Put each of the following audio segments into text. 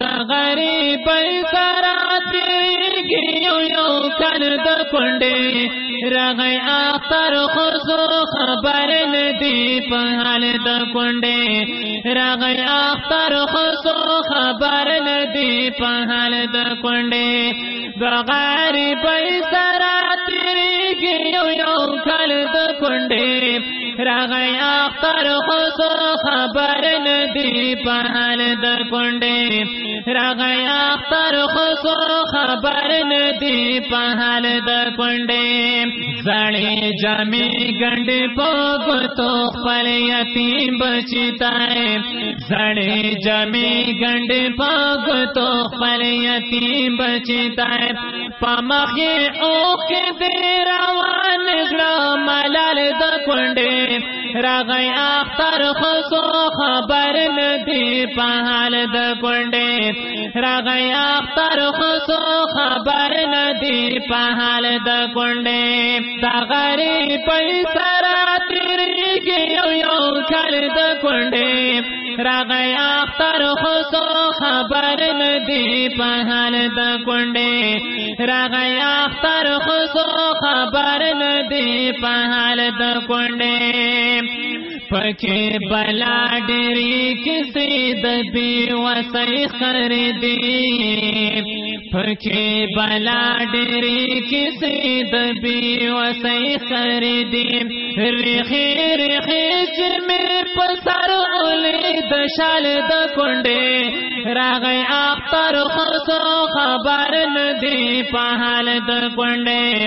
غریب سرا تیری یو کن د کنڈے رغی آخر خصو خبر ندی پہال د کنڈے۔ رغی آخر خصو خبر ندی پہال د کنڈے۔ غریب سرا تیری یو کن د کنڈے رغی آخر خصو خبر ندی پہال د کنڈے رغیا تر خسو خبر ندی پہل د کنڈے زڑے جمی گنڈ پوگ تو پل یتیم بچتا ہے۔ زڑے جمی گنڈ پوگ تو پل یتیم بچتا ہے۔ پمخی اوک دے روان ملال د کنڈے راغی اختر خسو خبر ندی پہال د کنڈے راغی اختر خسو خبر ندی پہال د کنڈے دا دغری پیسرا تیری گیو یو کھل د کنڈے گیا ترخ خسو خبر ندی پہل دا کنڈے۔ گیا ترخو خسو خبر ندی پہل دا کنڈے۔ پکے بلا ڈری کسی دبی وسائی خردی پکے بلا ڈری کسی دبی وسئی خریدی رخی رخی جمی پسر اولی دشال د کنڈے۔ راغی آختر خرسو خبر ندی پہال د کنڈے۔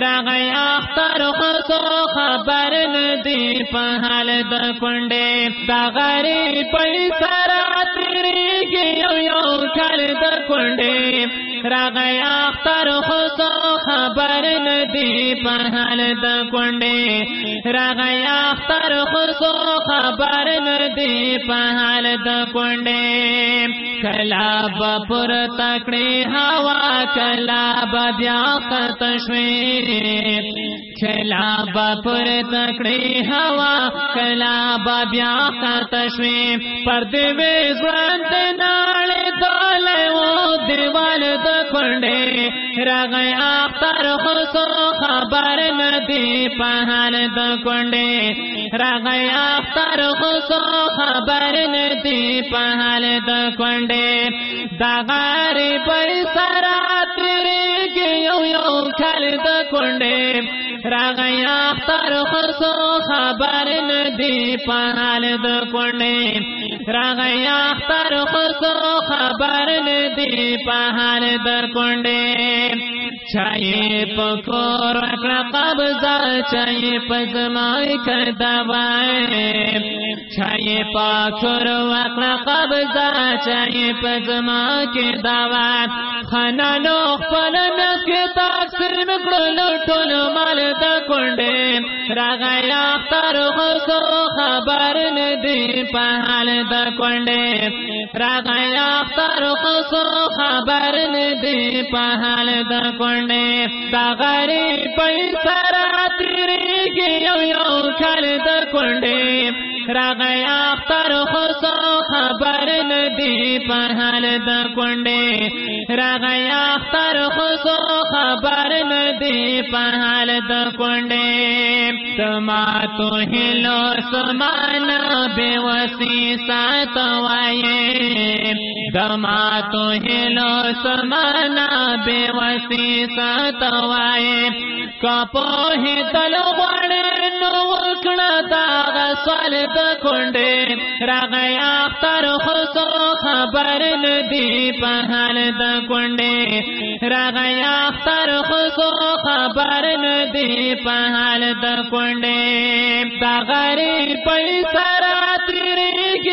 راغی آختر خرسو خبر ندی پہال د کنڈے۔ دا دغری پیسرا تیری گیو یو کل د کنڈے۔ راغی آختر خرسو خبر ندی پہل د کنڈے۔ راغی آختر خرسو خبر ندی پہال د کلا بپر تکڑی ہوا کلا بیا کتشوی کلا بپر تکڑی ہوا، کلا بیا کتشوی پر دیوی زوانت نال دول و دیوال د کنڈے رغی آختر خرسو خبر ندی پہال د کنڈے رغی آختر خرسو خبر ندی پہال د کنڈے دغاری پیسرا تیری گیو یو کل د کنڈے راغیا اختر خرسو خبر ندی پہال دو کنڈے راغیا اختر خرسو خبر ندی پہال دو کنڈے چاہیے پکور قبضہ، چاہیے پزمائی کر دبائے چاہیے پاکر وقت قبضہ، چاہیے پزما کے دعوات خانا نو پلن کے تاثر کرلو لوٹو مال دا کنڈے۔ رغایا تر خسو خبر ندی پہال دا کنڈے رغایا تر خسو خبر ندی پہال دا کنڈے دغری پیسرا تیری گیو یو کل دا کنڈے رغایا تر خسو خبر ندی پہال دا کنڈے رغایا تر خسو خبر ندی پہال دا کنڈے سما تو ہلو سمانا بے وسی سات وائے دما تو ہلو سمانا بے وسی سات وائے کپو ہی تل بڑے نوکڑا داغ سوال د کنڈے رغیا تر خسو خبر ندی پہال د کنڈے رغیا تر خسو خبر ندی پہال د کنڈے دغری پیسرا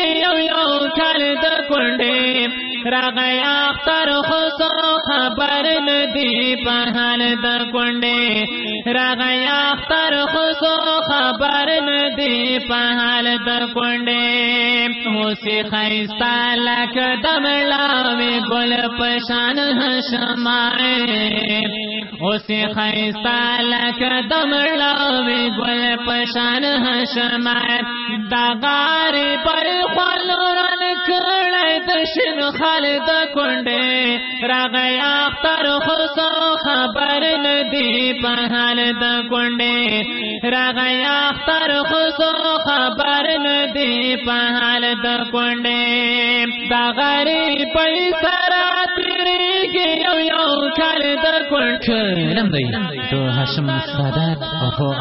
تیری گیو یو کل د کنڈے رغیا تر خسو خبر ندی پہال د کنڈے۔ رغیا تر خسو خبر ندی پہال د کنڈے۔ موسی خیستا لک دملاوی گل پشان ہشمائے۔ موسی خیستا لک دملاوی گل پشان ہشمائے۔ دغاری پر کړه د خالد کونډه راغی اختر خو خبر ندی په حال د راغی اختر خو خبر ندی په حال د دا غری پیسې را تیریږي یو یو کال د کونډه نن دی تو هاشم سادات او په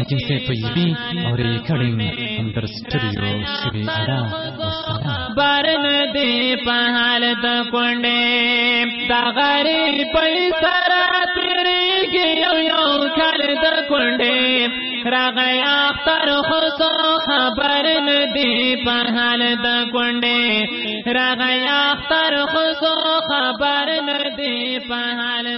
حکیم سے اور یہ کڑنگ اندر سٹوڈیو شری ادا۔ والسلام بارن دی په دا غری پیسې راتریږي یو یو کال د کونډه راغی اختر خو خبر ندی په حال د کونډه اختر خو خبر ندی په حال